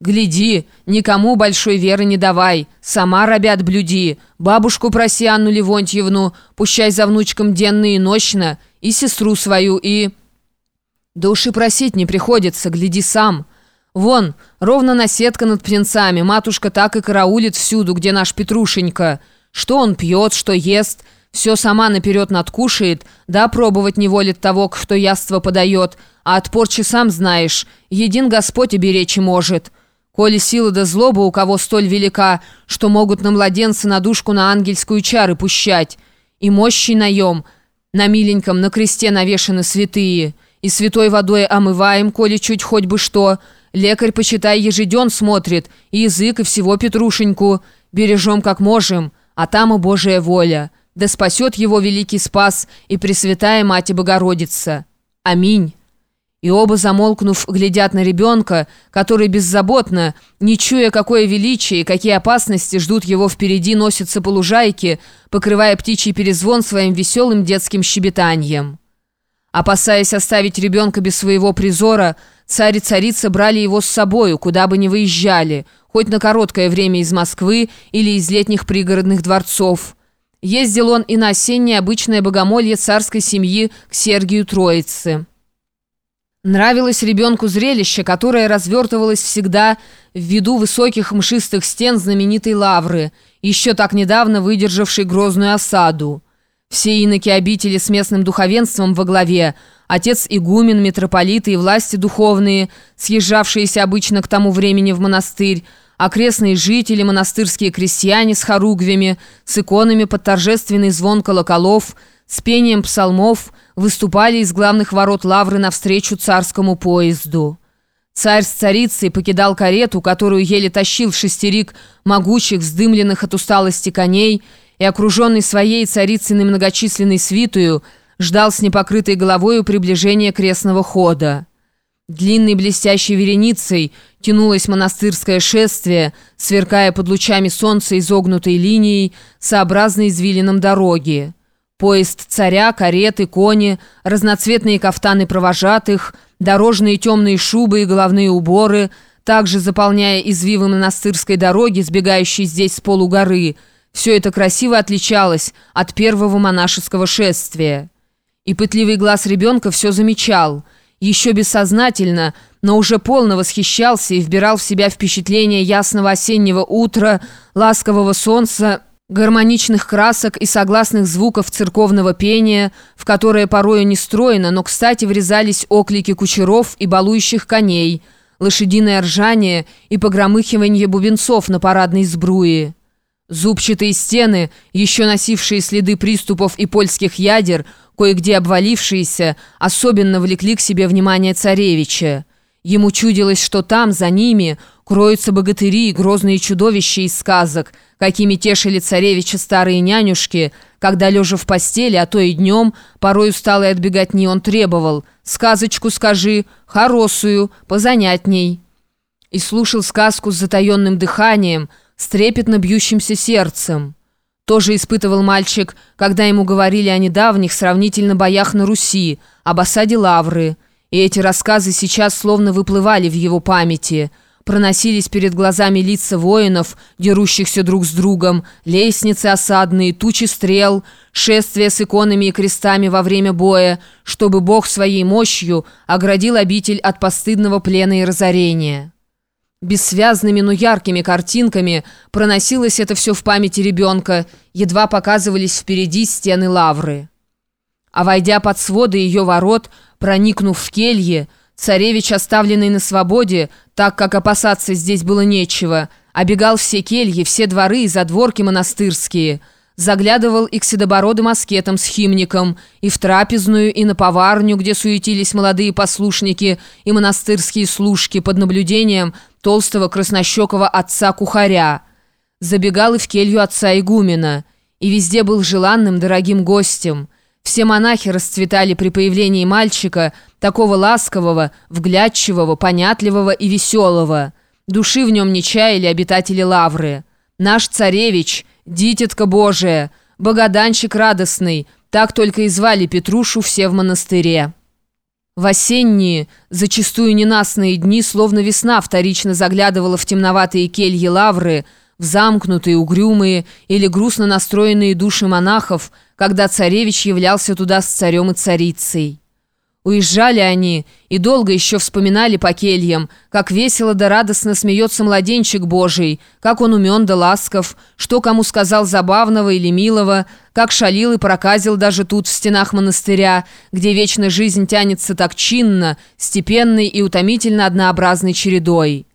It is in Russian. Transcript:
Гляди, никому большой веры не давай, сама, ребят, блюди, бабушку проси Анну Левонтьевну, пущай за внучком денно и ночно, и сестру свою, и... Да уж и просить не приходится, гляди сам. Вон, ровно наседка над птенцами, матушка так и караулит всюду, где наш Петрушенька. Что он пьет, что ест, все сама наперед надкушает, да пробовать не волит того, кто яство подает, а от порчи сам знаешь, един Господь оберечь может». Коли сила да злоба у кого столь велика, что могут на младенца на душку на ангельскую чары пущать, и мощи наем, на миленьком на кресте навешаны святые, и святой водой омываем, коли чуть хоть бы что, лекарь, почитай, ежеден смотрит, и язык, и всего Петрушеньку, бережем как можем, а там и Божия воля, да спасет его великий спас и Пресвятая Мать Богородица. Аминь. И оба, замолкнув, глядят на ребенка, который беззаботно, не чуя, какое величие и какие опасности ждут его впереди, носится по лужайке, покрывая птичий перезвон своим веселым детским щебетанием. Опасаясь оставить ребенка без своего призора, царь и царица брали его с собою, куда бы ни выезжали, хоть на короткое время из Москвы или из летних пригородных дворцов. Ездил он и на осеннее обычное богомолье царской семьи к Сергию Троице. Нравилось ребенку зрелище, которое развертывалось всегда в виду высоких мшистых стен знаменитой лавры, еще так недавно выдержавшей грозную осаду. Все иноки обители с местным духовенством во главе, отец игумен, митрополиты и власти духовные, съезжавшиеся обычно к тому времени в монастырь, окрестные жители, монастырские крестьяне с хоругвями, с иконами под торжественный звон колоколов, с пением псалмов – выступали из главных ворот Лавры навстречу царскому поезду. Царь с царицей покидал карету, которую еле тащил шестерик могучих, вздымленных от усталости коней, и, окруженный своей царицыной многочисленной свитую, ждал с непокрытой головою приближения крестного хода. Длинной блестящей вереницей тянулось монастырское шествие, сверкая под лучами солнца изогнутой линией, сообразно извилинам дороги. Поезд царя, кареты, кони, разноцветные кафтаны провожатых, дорожные темные шубы и головные уборы, также заполняя извивы монастырской дороги, сбегающей здесь с полугоры, все это красиво отличалось от первого монашеского шествия. И пытливый глаз ребенка все замечал, еще бессознательно, но уже полно восхищался и вбирал в себя впечатление ясного осеннего утра, ласкового солнца, гармоничных красок и согласных звуков церковного пения, в которое порою не стройно, но, кстати, врезались оклики кучеров и балующих коней, лошадиное ржание и погромыхивание бубенцов на парадной сбруе. Зубчатые стены, еще носившие следы приступов и польских ядер, кое-где обвалившиеся, особенно влекли к себе внимание царевича. Ему чудилось, что там, за ними, кроются богатыри и грозные чудовища из сказок, какими тешили царевича старые нянюшки, когда, лежа в постели, а то и днем, порой усталый от беготни, он требовал «Сказочку скажи, хорошую, позанятней». И слушал сказку с затаенным дыханием, с трепетно бьющимся сердцем. Тоже испытывал мальчик, когда ему говорили о недавних сравнительно боях на Руси, об осаде Лавры – и эти рассказы сейчас словно выплывали в его памяти. Проносились перед глазами лица воинов, дерущихся друг с другом, лестницы осадные, тучи стрел, шествия с иконами и крестами во время боя, чтобы Бог своей мощью оградил обитель от постыдного плена и разорения. Бессвязными, но яркими картинками проносилось это все в памяти ребенка, едва показывались впереди стены лавры. А войдя под своды ее ворот, проникнув в келье, царевич, оставленный на свободе, так как опасаться здесь было нечего, обегал все кельи, все дворы и задворки монастырские, заглядывал и к седобородым аскетам с химником, и в трапезную, и на поварню, где суетились молодые послушники и монастырские служки под наблюдением толстого краснощекого отца-кухаря. Забегал и в келью отца игумена, и везде был желанным дорогим гостем – все монахи расцветали при появлении мальчика, такого ласкового, вглядчивого, понятливого и веселого. Души в нем не чаяли обитатели Лавры. Наш царевич, дитятка Божия, богоданщик радостный, так только и звали Петрушу все в монастыре. В осенние, зачастую ненастные дни, словно весна вторично заглядывала в темноватые кельи лавры, в замкнутые, угрюмые или грустно настроенные души монахов, когда царевич являлся туда с царем и царицей. Уезжали они и долго еще вспоминали по кельям, как весело да радостно смеется младенчик Божий, как он умен да ласков, что кому сказал забавного или милого, как шалил и проказил даже тут, в стенах монастыря, где вечная жизнь тянется так чинно, степенной и утомительно однообразной чередой.